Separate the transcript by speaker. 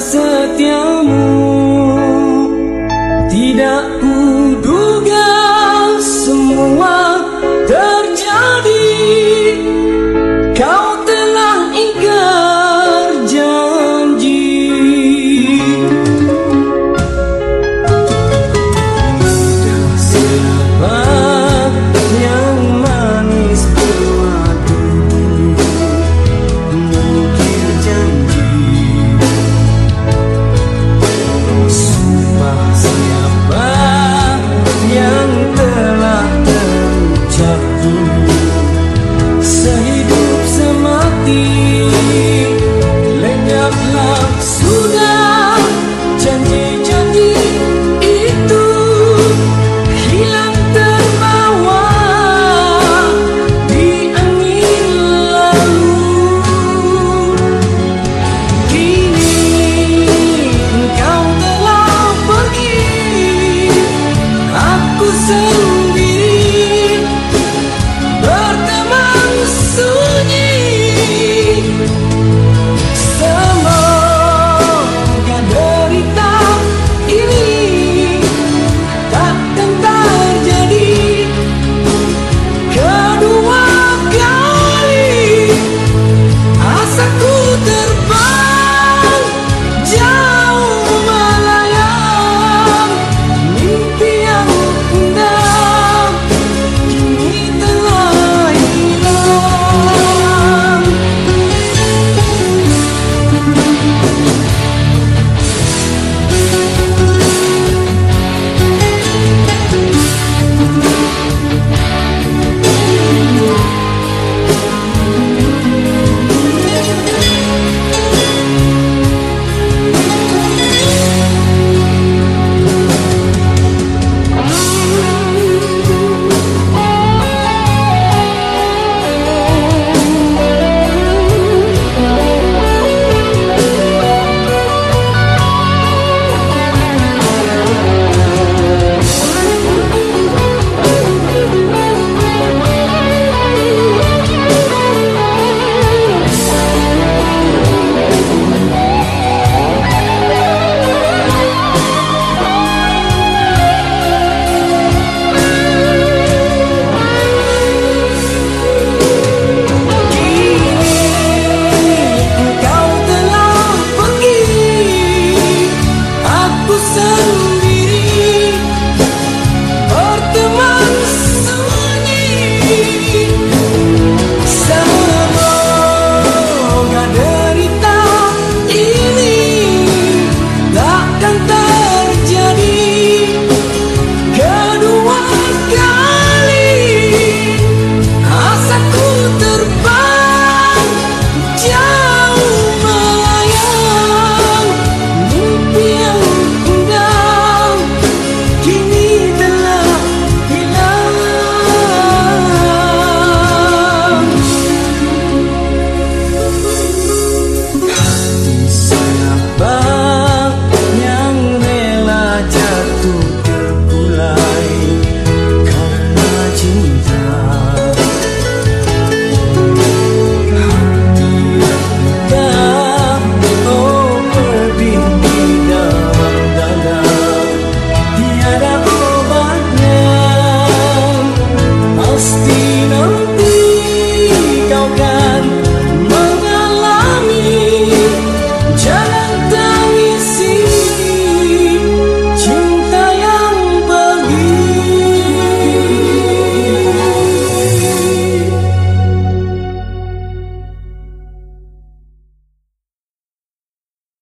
Speaker 1: setiamu. Tidak kuduga You.